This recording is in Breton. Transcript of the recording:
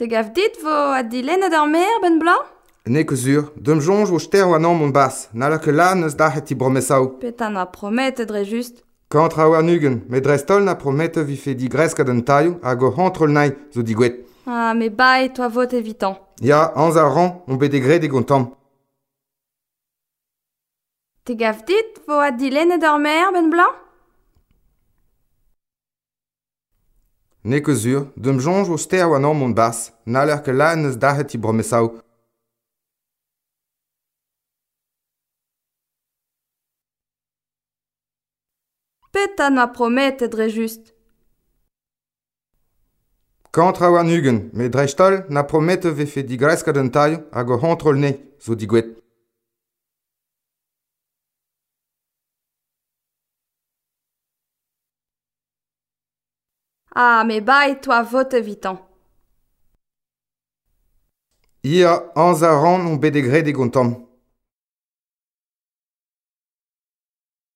Te gav dit vo a dilennad ar mer, ben bla Ne ko zur, d'eum jonj vo ster oa nan mont bas, nala ke la neus da heti bromesao. Petan a promet dre just. Kantra oa nugen, me drestol na promet vi fe digresk greska an taio, a go hantrol nai zo digwet. Ah, me bai, toa vot evitant. Ya, anz a ran, on bet degre de gontam. Te gav dit vo a dilennad ar mer, ben bla Ne ket zur, deum jonj o ste a oan an bas, n'aler ke la neus dahet i bromesaou. Pet an ma promet dre just. Kantra oan nugen, me dre stol na promet e vefe digresket an taio hag o hantrol ne, zo digwet. Ah, mais bye, toi, vote viton. Hein. Ia, anzaran, un bedegré de gontam.